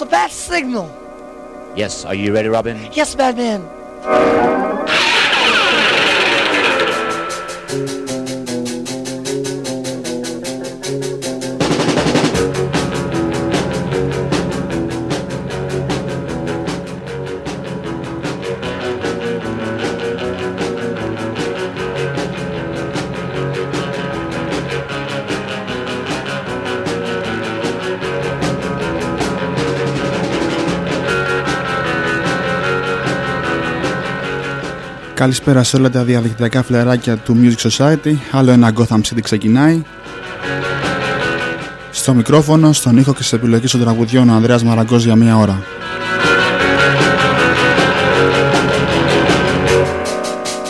a bad signal. Yes, are you ready, Robin? Yes, Batman. Καλησπέρα σε όλα τα διαδικτυακά φλεράκια του Music Society. Άλλο ένα Gotham City ξεκινάει. Στο μικρόφωνο, στον ήχο και στι επιλογέ των τραγουδιών ο Ανδρέας Μαραγκός για μία ώρα.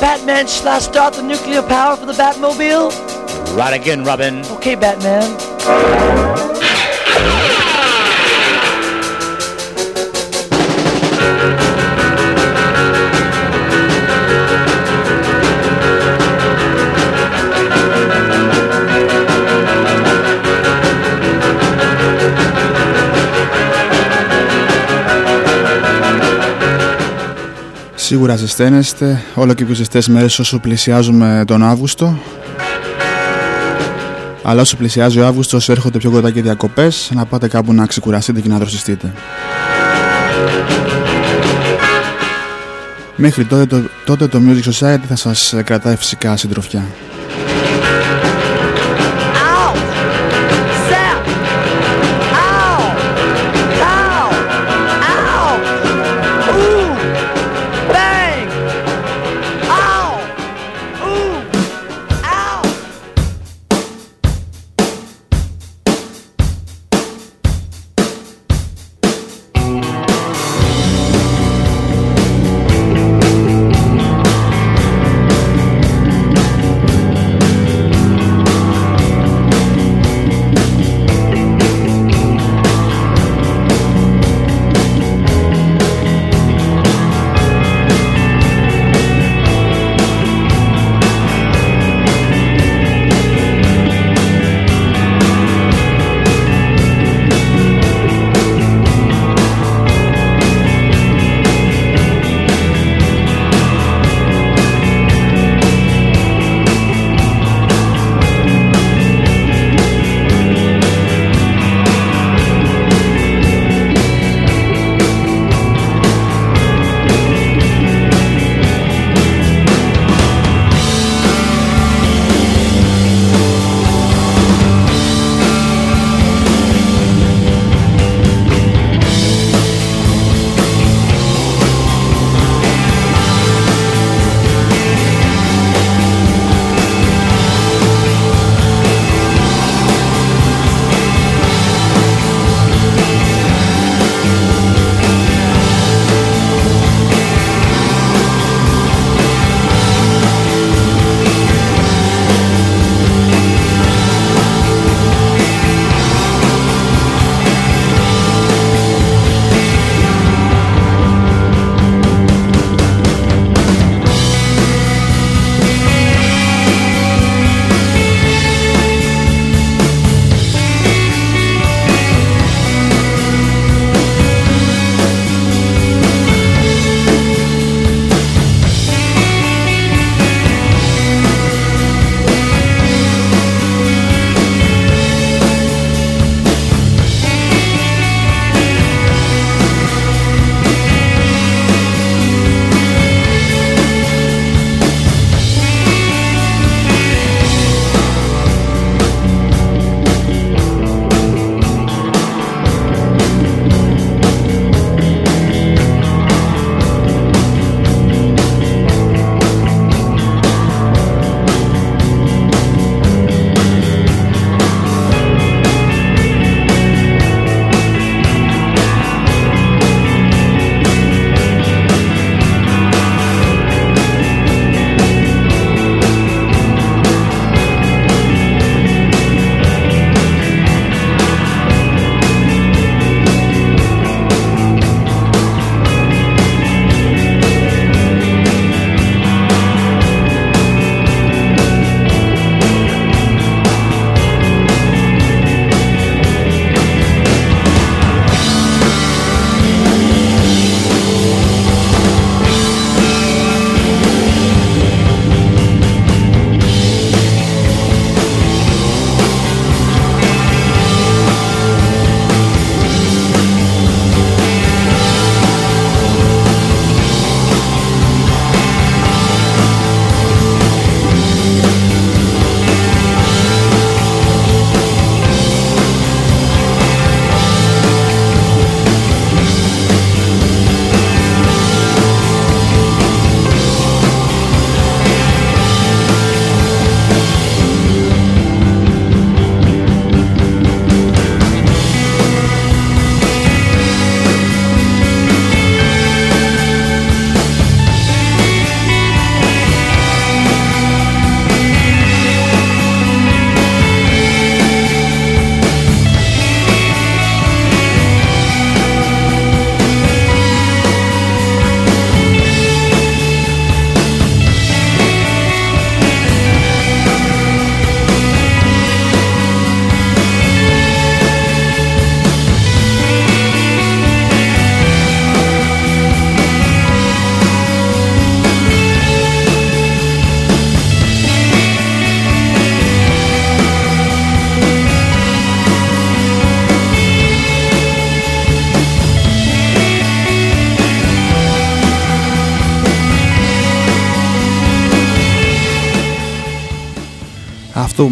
Batman, should I start the nuclear power for the Batmobile? Right again, Robin. Okay, Batman. Σίγουρα ζεσταίνεστε όλο και πιο ζεστές μέρες όσο πλησιάζουμε τον Αύγουστο αλλά όσο πλησιάζει ο Αύγουστος έρχονται πιο κοντά και διακοπές να πάτε κάπου να ξεκουραστείτε και να δροσιστείτε Μέχρι τότε το, τότε το Music Society θα σας κρατάει φυσικά συντροφιά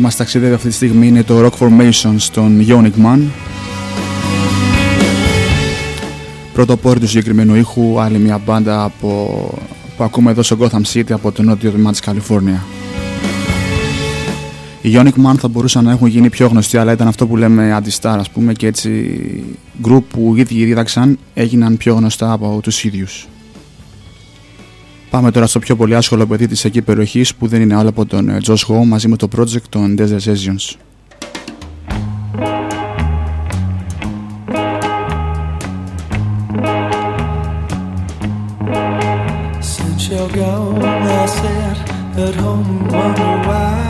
μας ταξιδεύει αυτή τη στιγμή είναι το Rock Formation στον Yonic Man. Πρωτοπόρη του συγκεκριμένου ήχου, άλλη μια μπάντα από... που ακούμε εδώ στο Gotham City από το νότιο τμήμα της Καλιφόρνια. Οι Yonic Man θα μπορούσαν να έχουν γίνει πιο γνωστοί, αλλά ήταν αυτό που λέμε αντιστάρ, ας πούμε, και έτσι γκρουπ που ήδη δίδαξαν έγιναν πιο γνωστά από τους ίδιους. Πάμε τώρα στο πιο πολύ άσχολο παιδί της εκεί περιοχής που δεν είναι άλλο από τον ε, Josh Ho μαζί με το project των Desert Sessions. Since you're gone, I said at home, why.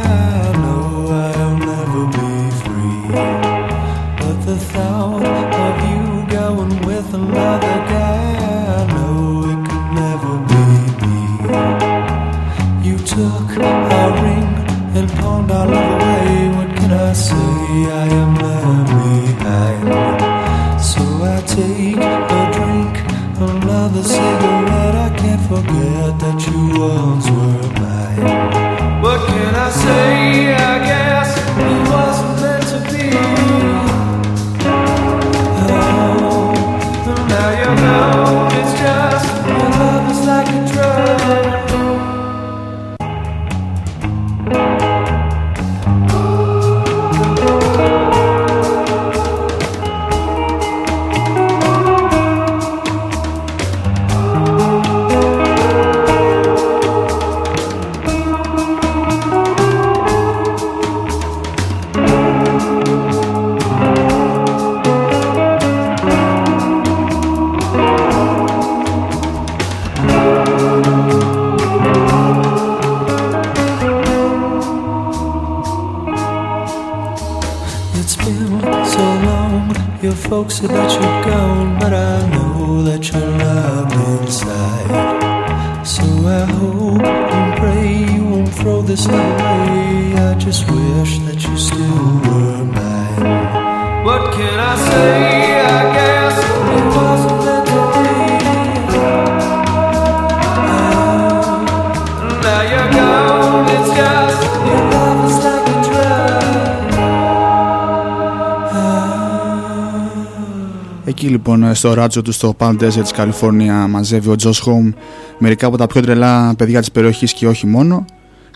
στο ράτσο του στο Palm Desert της Καλιφόρνια μαζεύει ο Josh Home μερικά από τα πιο τρελά παιδιά της περιοχής και όχι μόνο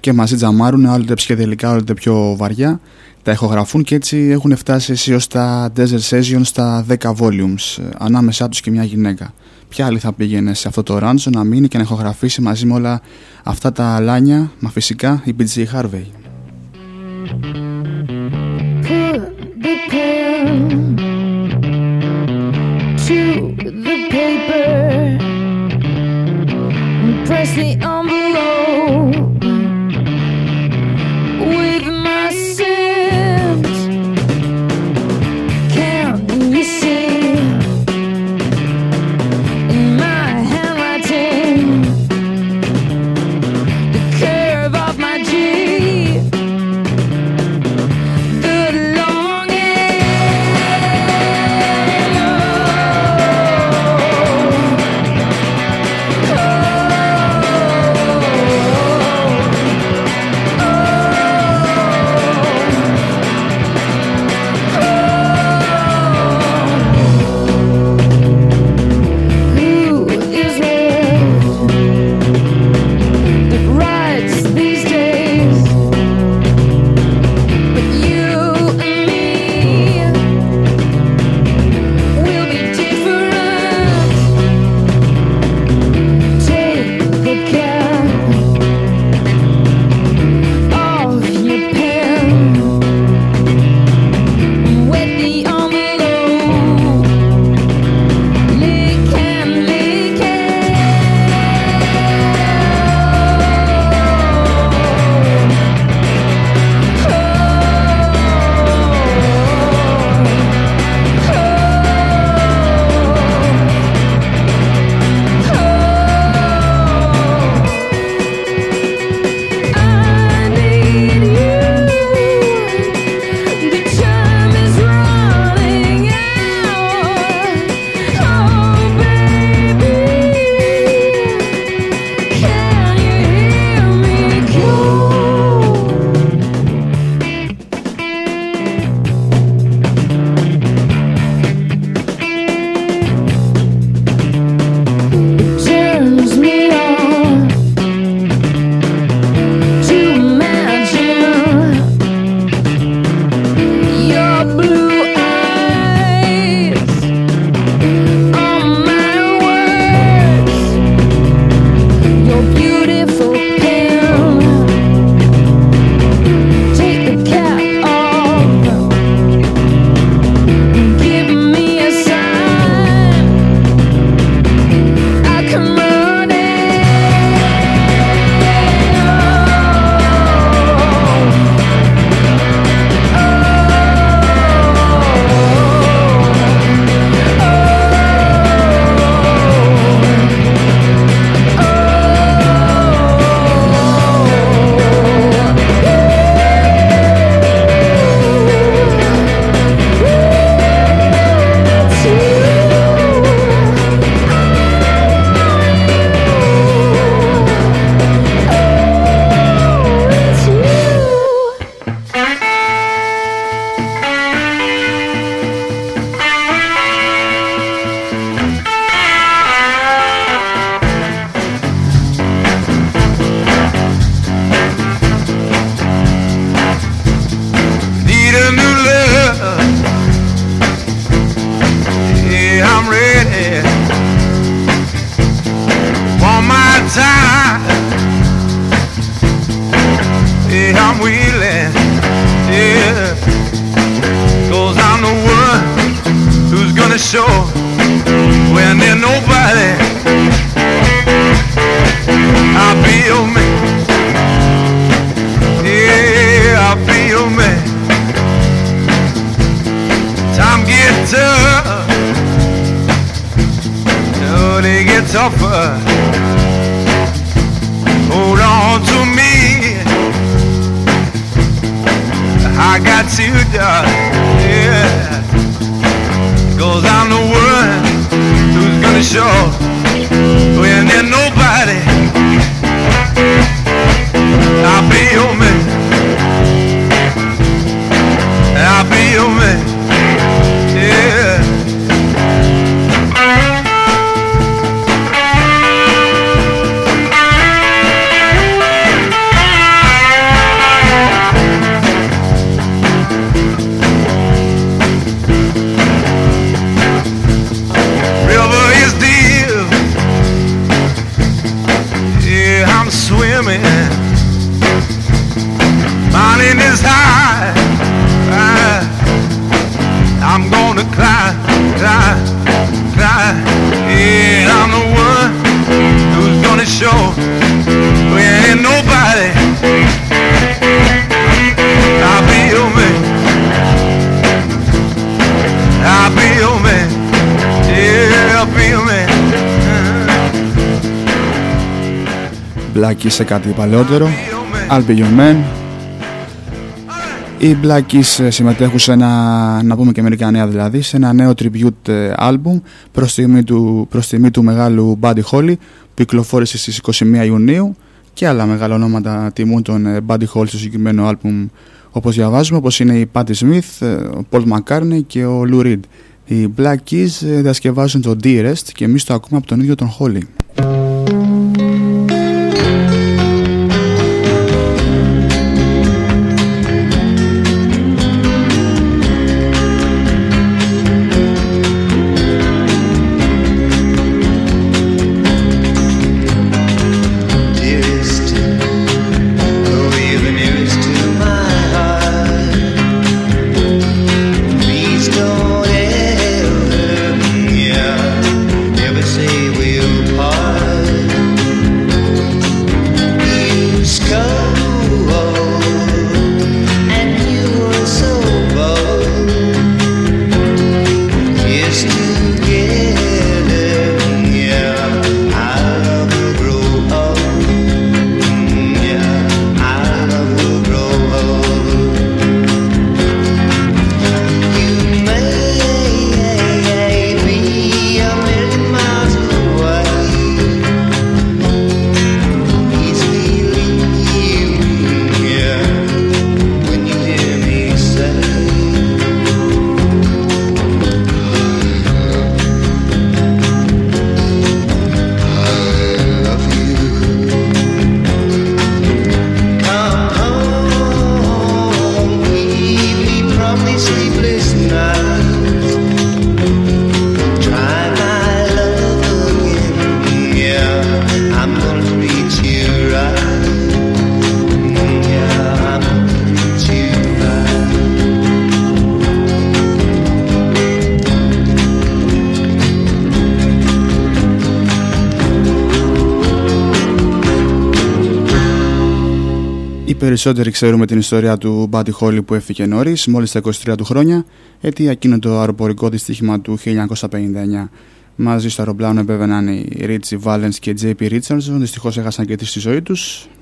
και μαζί τζαμάρουν άλλοτε ψυχεδελικά άλλοτε πιο βαριά τα ηχογραφούν και έτσι έχουν φτάσει ως τα Desert Sessions στα 10 volumes ε, ανάμεσά τους και μια γυναίκα ποια άλλη θα πήγαινε σε αυτό το ράντσο να μείνει και να ηχογραφήσει μαζί με όλα αυτά τα λάνια, μα φυσικά η BG Harvey to the paper and press the envelope. We Keys σε κάτι παλαιότερο I'll be your man οι Black Keys ε, συμμετέχουν σε ένα, να πούμε και μερικά νέα δηλαδή, σε ένα νέο tribute album ε, προς τιμή του, προς τιμή του μεγάλου Buddy Holly που κυκλοφόρησε στις 21 Ιουνίου και άλλα μεγάλα ονόματα τιμούν τον ε, Buddy Holly στο συγκεκριμένο album όπως διαβάζουμε, όπως είναι η Patti Smith, ο Paul McCartney και ο Lou Reed. Οι Black Keys διασκευάζουν το Dearest και εμεί το ακούμε από τον ίδιο τον Holly. Περισσότεροι ξέρουμε την ιστορία του Μπάτι Χόλι που έφυγε νωρί, μόλι τα 23 του χρόνια, αιτία εκείνο το αεροπορικό δυστύχημα του 1959. Μαζί στο αεροπλάνο επέβαιναν οι Ρίτσι Βάλεν και J.P. Ρίτσαρντζον, δυστυχώ έχασαν και τη στη ζωή του.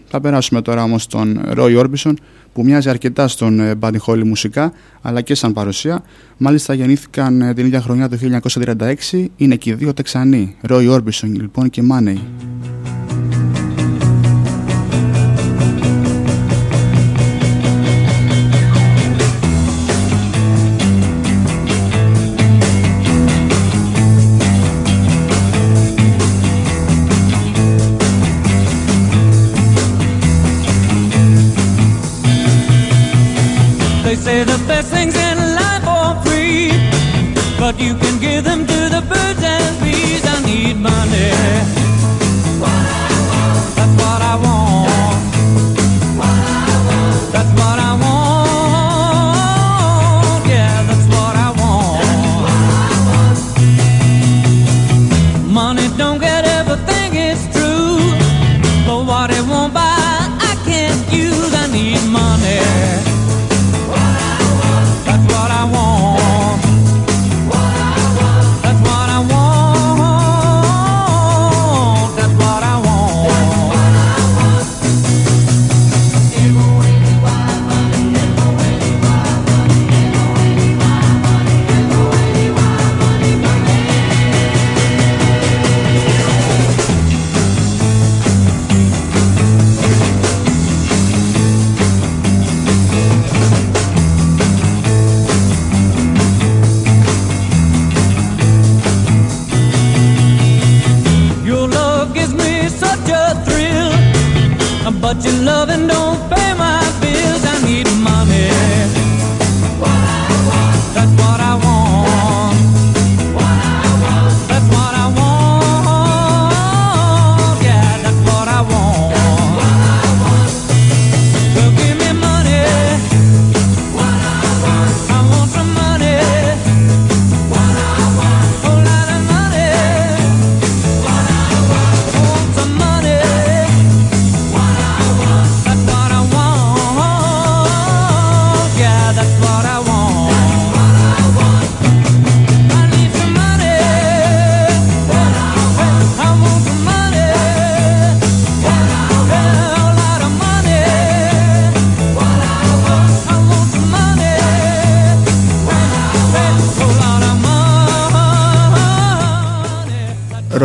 Θα περάσουμε τώρα όμω στον Ρόι Όρμπισον, που μοιάζει αρκετά στον Μπάντι ε, Χόλι μουσικά, αλλά και σαν παρουσία. Μάλιστα γεννήθηκαν ε, την ίδια χρονιά του 1936, είναι και οι δύο Τεξανοί, Ρόι Όρμπισον λοιπόν και Μάνεϊ.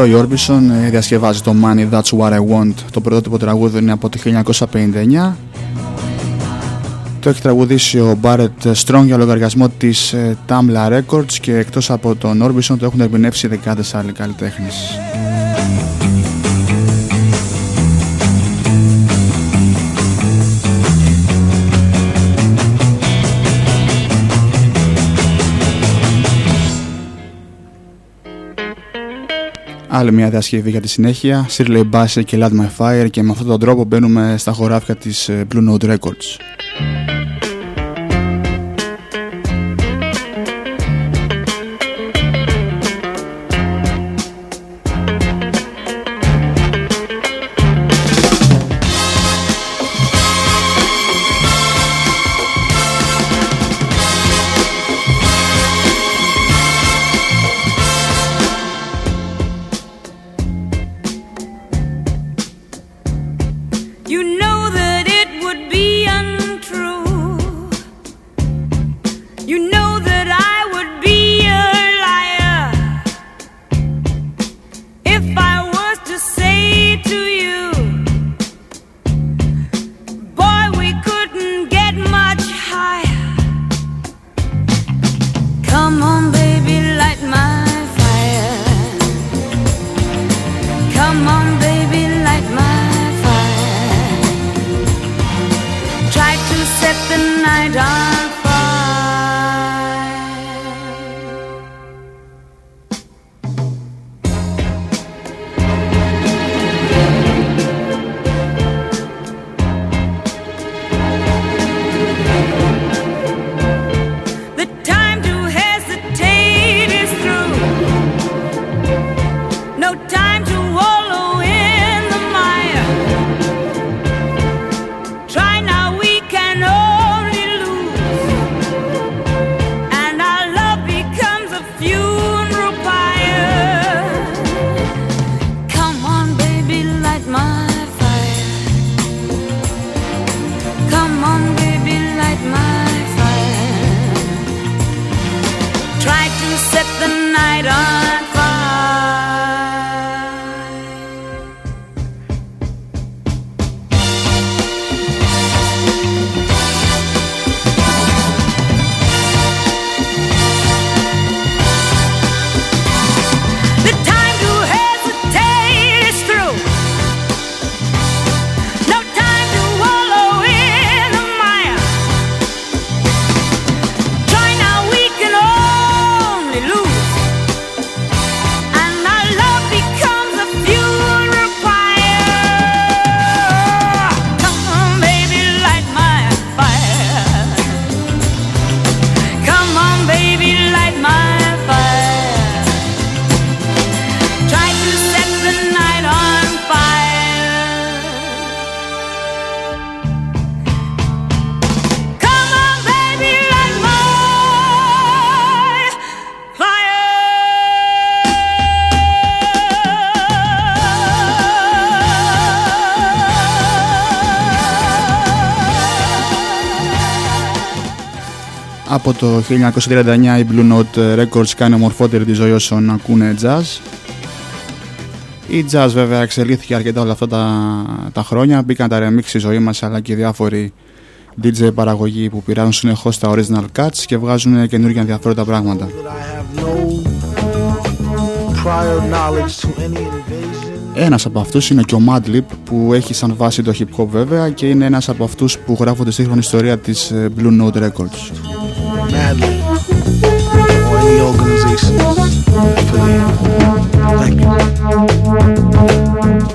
Roy Orbison ε, διασκευάζει το Money That's What I Want. Το πρωτότυπο τραγούδι είναι από το 1959. Το έχει τραγουδήσει ο Barrett Strong για λογαριασμό της ε, Tamla Records και εκτός από τον Orbison το έχουν ερμηνεύσει δεκάδες άλλοι καλλιτέχνες. Άλλη μια διασκευή για τη συνέχεια. Shirley Bassey και Light My Fire και με αυτόν τον τρόπο μπαίνουμε στα χωράφια της ε, Blue Note Records. το 1939 η Blue Note Records κάνει ομορφότερη τη ζωή όσων ακούνε jazz. Η jazz βέβαια εξελίχθηκε αρκετά όλα αυτά τα, τα χρόνια, μπήκαν τα remix στη ζωή μας αλλά και διάφοροι DJ παραγωγοί που πειράζουν συνεχώ τα original cuts και βγάζουν καινούργια ενδιαφέροντα πράγματα. Ένας από αυτούς είναι και ο Madlib που έχει σαν βάση το hip hop βέβαια και είναι ένας από αυτούς που γράφονται στη σύγχρονη ιστορία της ε, Blue Note Records. madly or any organizations for affiliated. Thank you.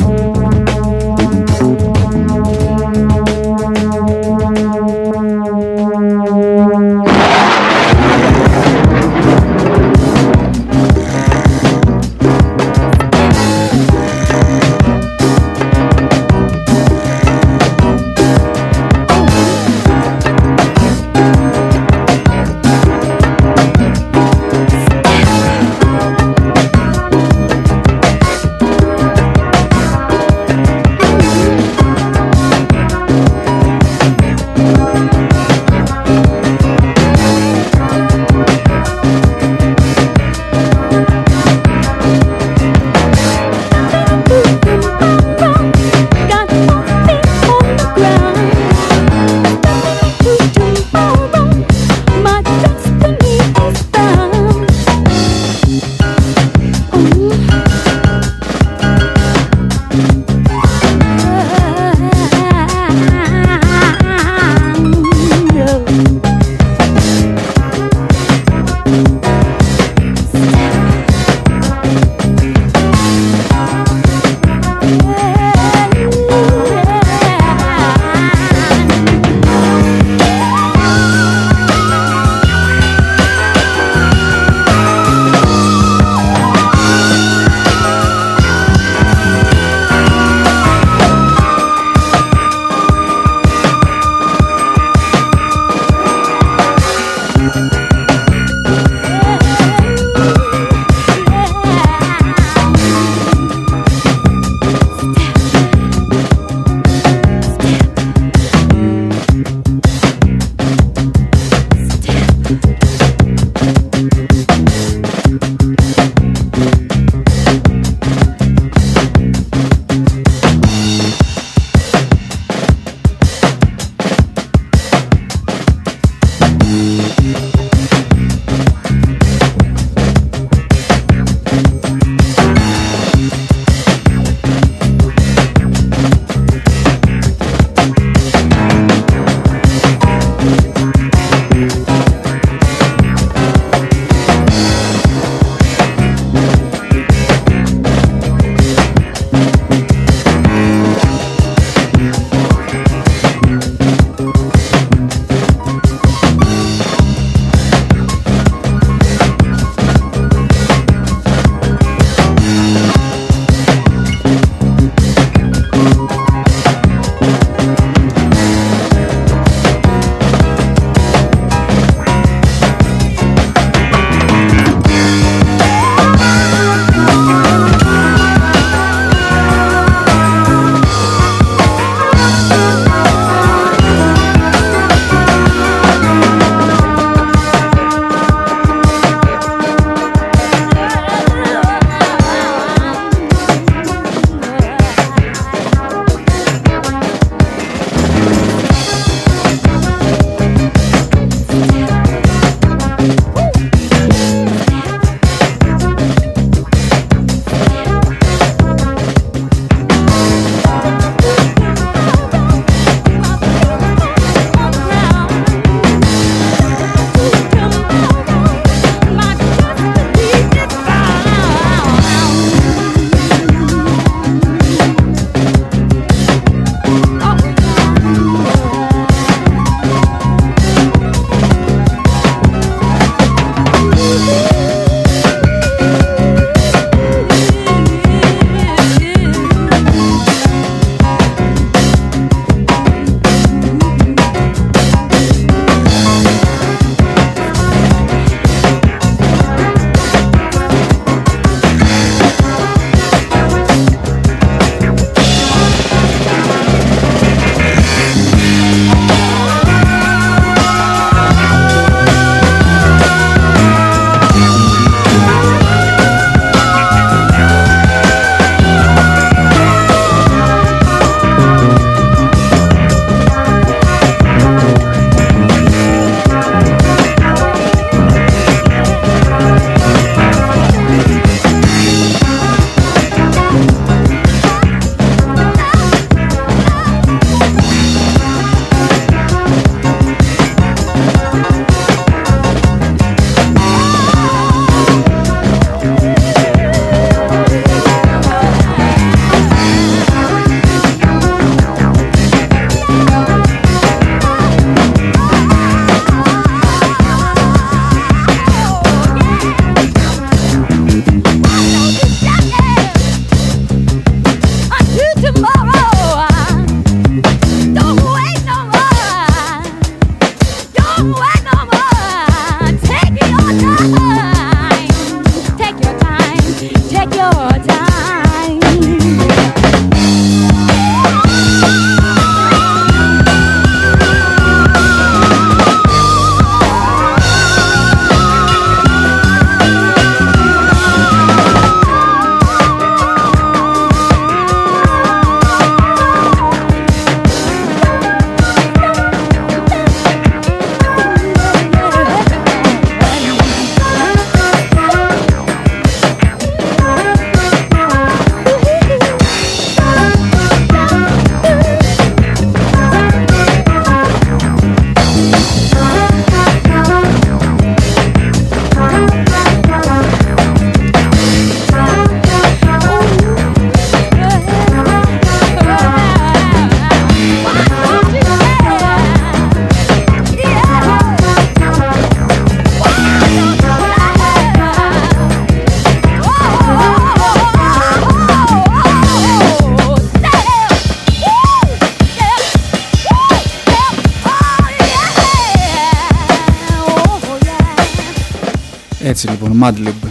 Madlib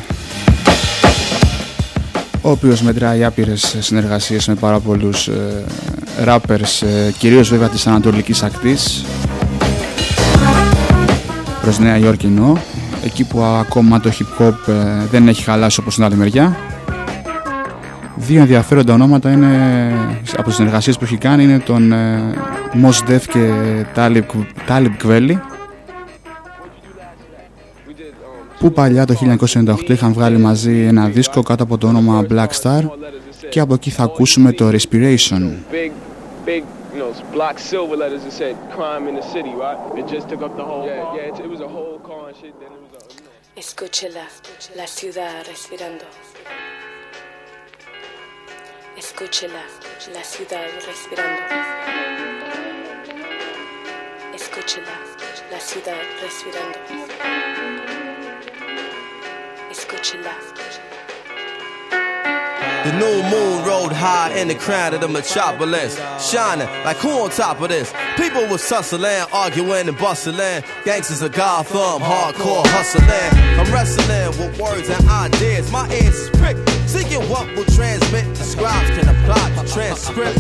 ο οποίος μετράει άπειρες συνεργασίες με πάρα πολλούς ε, rappers ε, κυρίως βέβαια της Ανατολικής Ακτής προς Νέα Υόρκινο εκεί που ακόμα το hip hop ε, δεν έχει χαλάσει όπως στην άλλη μεριά Δύο ενδιαφέροντα ονόματα είναι, από τις συνεργασίες που έχει κάνει είναι τον ε, Mos και Talib, Talib που παλιά το 1998 είχαν βγάλει μαζί ένα δίσκο κάτω από το όνομα Black Star και από εκεί θα ακούσουμε το Respiration. Escúchela, la ciudad respirando. Escúchela, la ciudad respirando. Escúchela, la ciudad respirando. you left. The new moon rode high in the crown of the metropolis, shining like who on top of this? People was tussling, arguing and bustling. Gangsters of Gotham, hardcore hustling. I'm wrestling with words and ideas. My ears is pricked Seeking what will transmit, describes, can apply to transcript.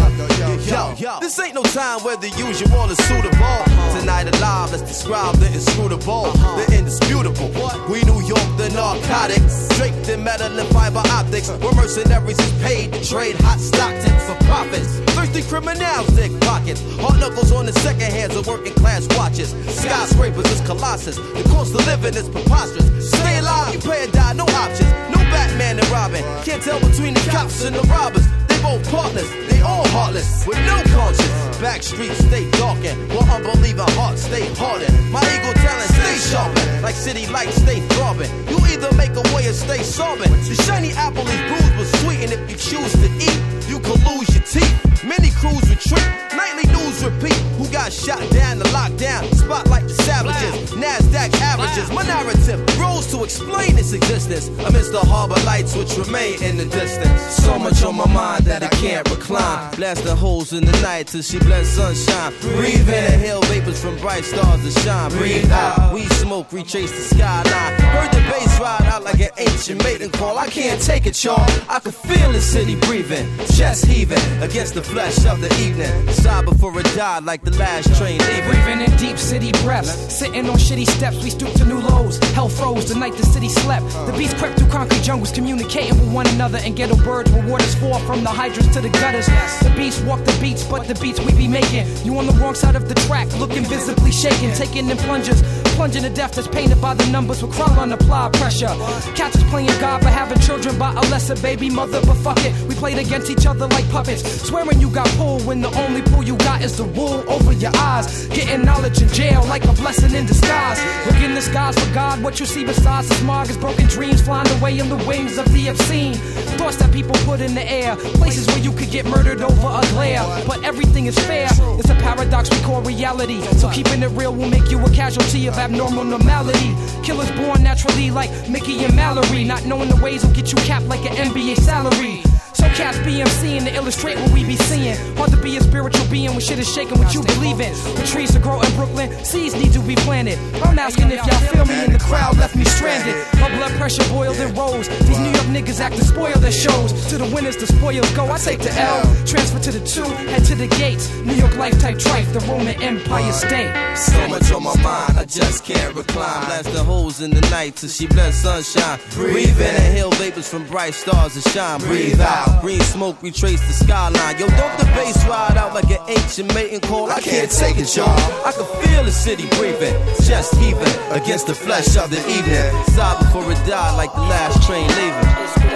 Yo, yo, this ain't no time where the usual is suitable. Tonight alive, let's describe the inscrutable, the indisputable. We New York, the narcotics, draped in metal and fiber optics. We're mercenaries is paid to trade hot stock tips for profits. Thirsty criminals, thick pockets. Hard knuckles on the second hands of working class watches. Skyscrapers is colossus. The cost of living is preposterous. Stay alive, you pay or die, no options. No Batman and Robin. Can't tell between the cops and the robbers. They both partners, they all heartless, with no conscience. Back streets stay darkened, while unbelieving hearts stay hardened. My ego talent stay sharpened, like city lights stay throbbing. You either make a way or stay sobbing. The shiny apple is bruised but sweet, and if you choose to eat, you could lose your teeth. Many crews retreat, nightly news repeat. Who got shot down the lockdown? Spotlight the savages, NASDAQ averages. My narrative rose to explain its existence amidst the harbor lights which remain in the distance. So much on my mind that I can't recline. the holes in the night till she blends sunshine. Breathe in the hail vapors from bright stars that shine. Breathe out, we smoke, retrace the skyline. Heard the bass ride out like an ancient maiden call. I can't take it, y'all. I can feel the city breathing. Check chest heaving against the flesh of the evening. Sigh before it died like the last train leaving. Breathing in deep city breaths, sitting on shitty steps, we stoop to new lows. Hell froze the night the city slept. The beast crept through concrete jungles, communicating with one another, and ghetto birds reward us for from the hydrants to the gutters. The beast walk the beats, but the beats we be making. You on the wrong side of the track, looking visibly shaken, taking in plungers, plunging to death that's painted by the numbers. we crawl crawling, apply pressure. Cats is playing God, but having children by a lesser baby mother, but fuck it, we played against each other together like puppets. Swearing you got pull when the only pull you got is the wool over your eyes. Getting knowledge in jail like a blessing in disguise. Look in the skies for God, what you see besides the smog is broken dreams flying away in the wings of the obscene. Thoughts that people put in the air, places where you could get murdered over a glare. But everything is fair, it's a paradox we call reality. So keeping it real will make you a casualty of abnormal normality. Killers born naturally like Mickey and Mallory, not knowing the ways will get you capped like an NBA salary. So cats BMC and to illustrate what we be seeing. Hard to be a spiritual being when shit is shaking what you believe in. The trees to grow in Brooklyn, seeds need to be planted. I'm asking if y'all feel me in the crowd left me stranded. My blood pressure boiled and rose. These New York niggas act to spoil their shows. To the winners, the spoils go. I take the L, transfer to the two, head to the gates. New York life type trife, the Roman Empire state. So much on my mind, I just can't recline. Bless the holes in the night till she bless sunshine. Breathe in and hail vapors from bright stars that shine. Breathe out. Green smoke, we trace the skyline. Yo, don't the bass ride out like an ancient mating call. I, I can't, can't take it, y'all. I can feel the city breathing, chest heaving against the flesh of the evening. Sigh before it died like the last train leaving.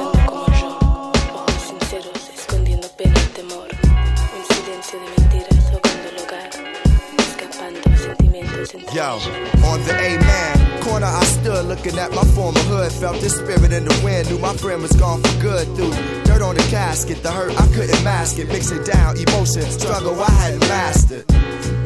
Yo, on the Amen corner I stood looking at my former hood. Felt the spirit in the wind, knew my friend was gone for good. Through dirt on the casket, the hurt I couldn't mask it. Mix it down, emotion, struggle I hadn't mastered.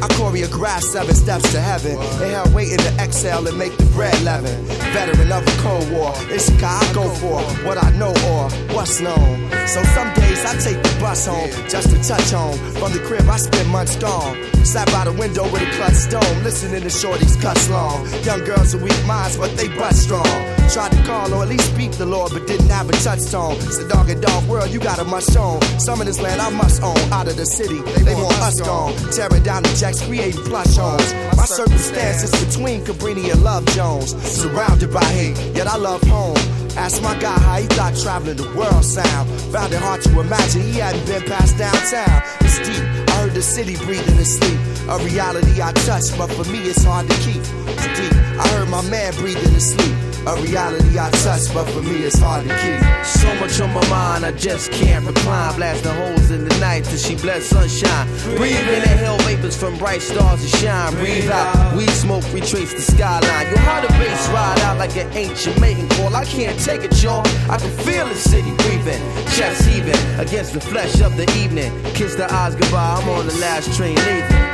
I choreographed seven steps to heaven. Inhale, waiting to exhale and make the bread leaven. Veteran of the Cold War, it's guy I go for what I know or what's known. So some days I take the bus home just to touch home. From the crib I spend months gone. Sat by the window with a clutch stone, listening to shorties cuss long. Young girls who we minds, but they bust strong. Tried to call or at least speak the Lord, but didn't have a tone. It's a dog and dog world, you gotta must own. Some of this land I must own. Out of the city, they, they want, want us gone. gone. Tearing down the jacks, creating plush homes. My circumstances between Cabrini and Love Jones. Surrounded by hate, yet I love home. Asked my guy how he thought traveling the world sound. Found it hard to imagine he hadn't been past downtown. It's deep, I heard the city breathing in sleep. A reality I touch, but for me it's hard to keep. Too deep. I heard my man breathing in sleep. A reality I touch, but for me it's hard to keep. So much on my mind, I just can't recline. Blasting holes in the night till she bless sunshine. Breathe in the hell vapors from bright stars that shine. Breathe out, weed smoke trace the skyline. Your heart the bass ride out like an ancient mating call. I can't take it, y'all. I can feel the city breathing, chest heaving against the flesh of the evening. Kiss the eyes goodbye. I'm on the last train leaving.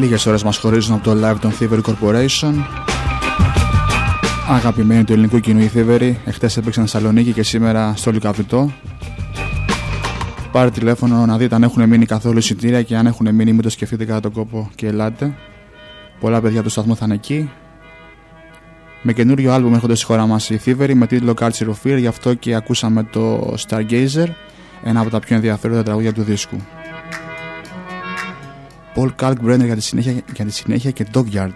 Λίγες ώρες μας χωρίζουν από το live των Thievery Corporation. Αγαπημένοι του ελληνικού κοινού οι Thievery, εχθές έπαιξαν Θεσσαλονίκη και σήμερα στο Λυκαβητό. Πάρε τηλέφωνο να δείτε αν έχουν μείνει καθόλου εισιτήρια και αν έχουν μείνει μην το σκεφτείτε κατά τον κόπο και ελάτε. Πολλά παιδιά του σταθμού θα είναι εκεί. Με καινούριο άλμπουμ έρχονται στη χώρα μας οι Thievery με τίτλο of Fear, γι' αυτό και ακούσαμε το Stargazer, ένα από τα πιο ενδιαφέροντα τραγούδια του δίσκου. Paul Kalkbrenner για τη συνέχεια, για τη συνέχεια και Dogyard.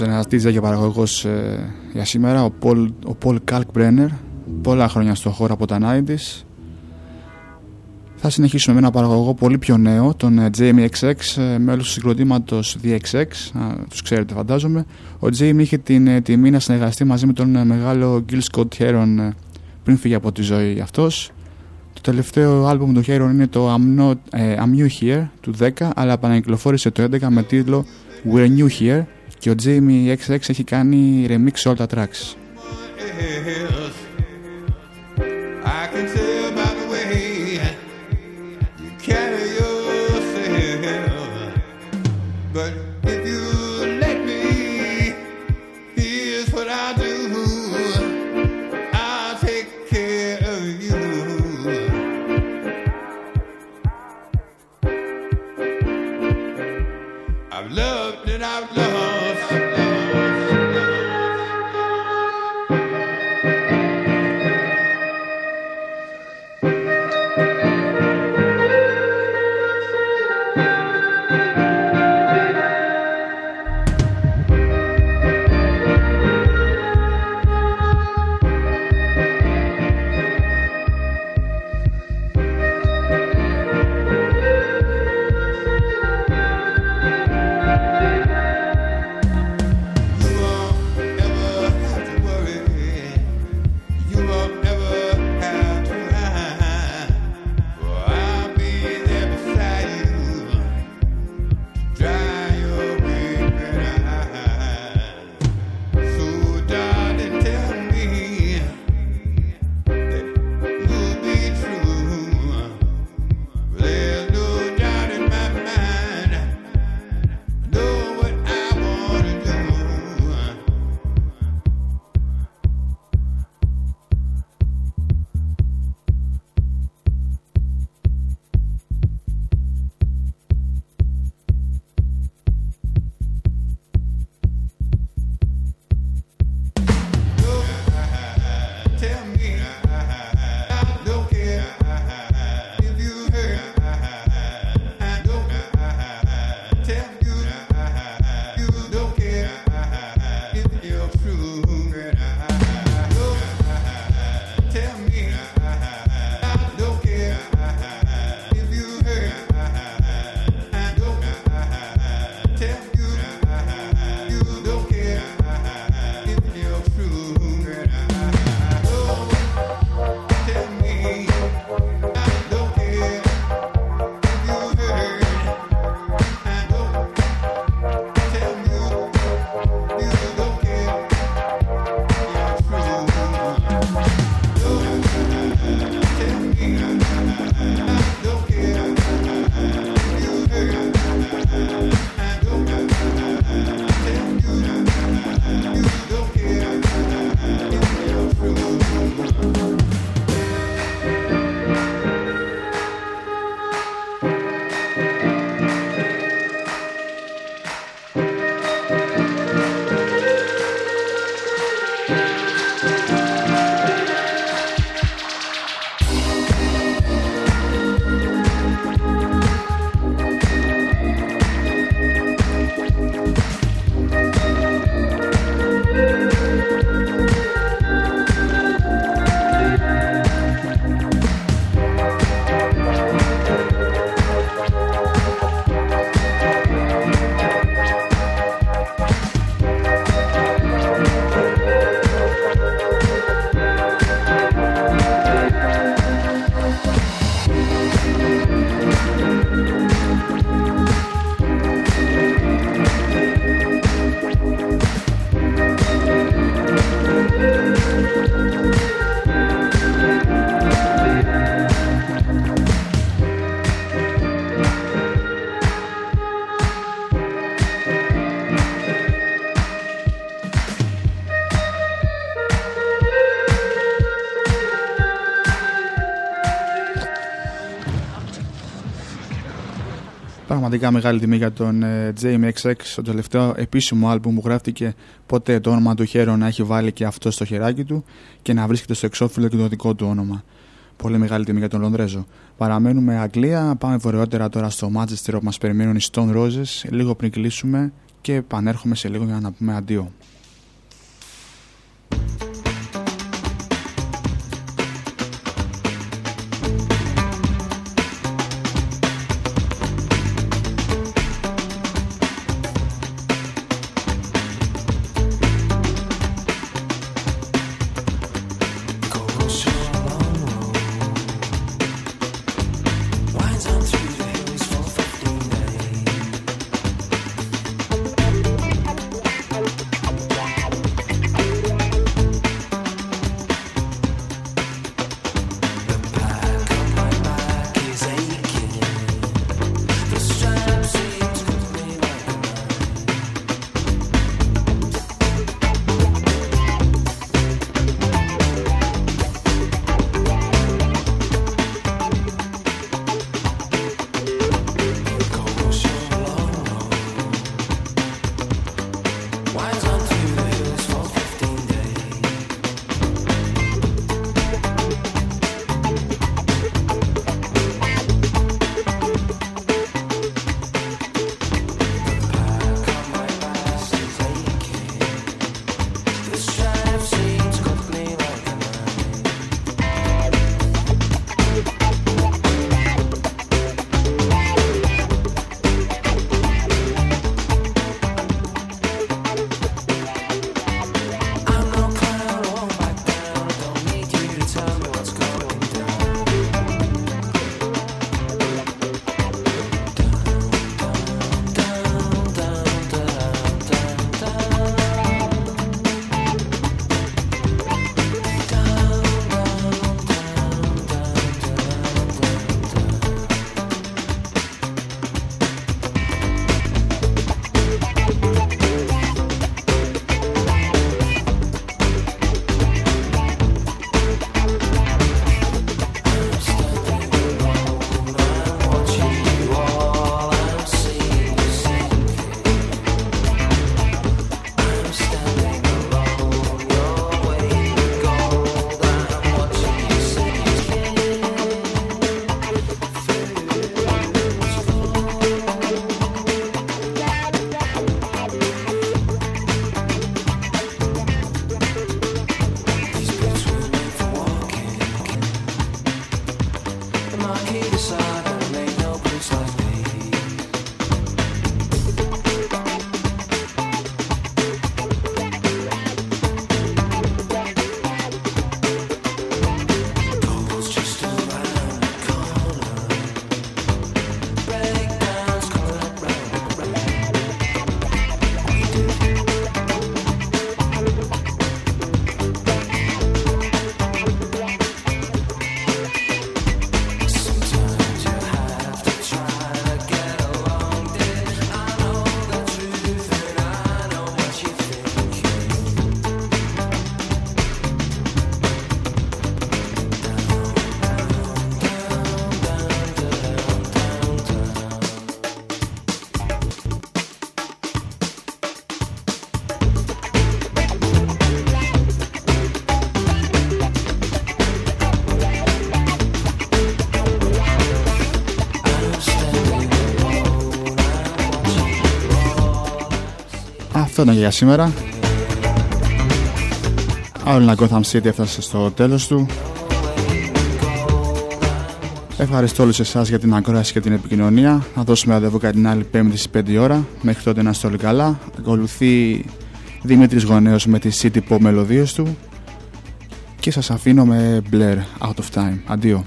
άλλος ένας DJ και παραγωγός ε, για σήμερα, ο Paul, ο Paul Kalkbrenner, πολλά χρόνια στο χώρο από τα 90's. Θα συνεχίσουμε με ένα παραγωγό πολύ πιο νέο, τον ε, Jamie XX, ε, μέλος του συγκροτήματος DXX, α, τους ξέρετε φαντάζομαι. Ο Jamie είχε την τιμή να συνεργαστεί μαζί με τον μεγάλο Gil Scott Heron πριν φύγει από τη ζωή αυτός. Το τελευταίο άλμπουμ του Heron είναι το I'm, Not, I'm New Here του 10, αλλά επανακυκλοφόρησε το 11 με τίτλο We're New Here και ο Jamie XX έχει κάνει remix σε όλα τα tracks. Πραγματικά μεγάλη τιμή για τον ε, JMXX, το τελευταίο επίσημο άλμπουμ που γράφτηκε ποτέ το όνομα του Χέρο να έχει βάλει και αυτό στο χεράκι του και να βρίσκεται στο εξώφυλλο και το δικό του όνομα. Πολύ μεγάλη τιμή για τον Λονδρέζο. Παραμένουμε Αγγλία, πάμε βορειότερα τώρα στο Manchester που μας περιμένουν οι Stone Roses, λίγο πριν κλείσουμε και επανέρχομαι σε λίγο για να πούμε αντίο. Αυτό ήταν για σήμερα. Άλλο ένα Gotham City έφτασε στο τέλος του. Ευχαριστώ όλους εσάς για την ακρόαση και την επικοινωνία. Θα δώσουμε ραντεβού κατά την άλλη 5η στις 5 ώρα. Μέχρι τότε να είστε όλοι καλά. Ακολουθεί Δημήτρης Γονέος με τη City Pop μελωδίες του. Και σας αφήνω με Blair Out of Time. Αντίο.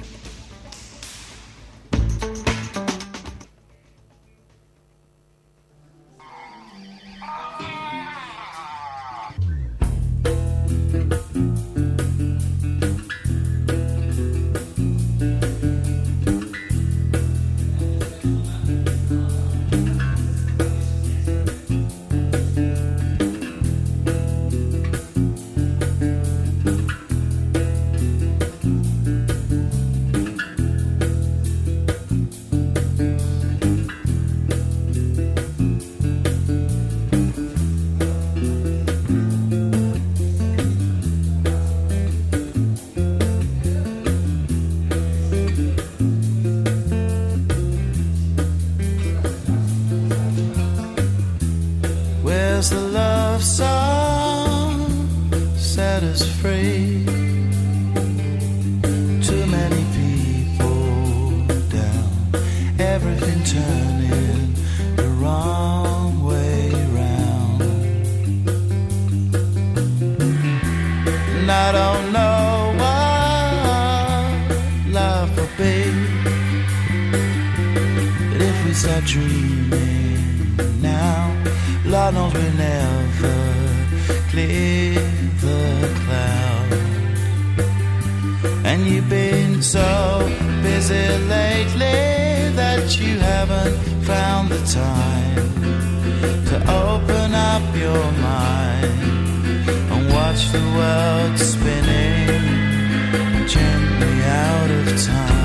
There's a love song set us free. Too many people down, everything turning the wrong way round. And I don't know what love will be, but if we start dreaming tunnels will never clear the cloud. And you've been so busy lately that you haven't found the time to open up your mind and watch the world spinning gently out of time.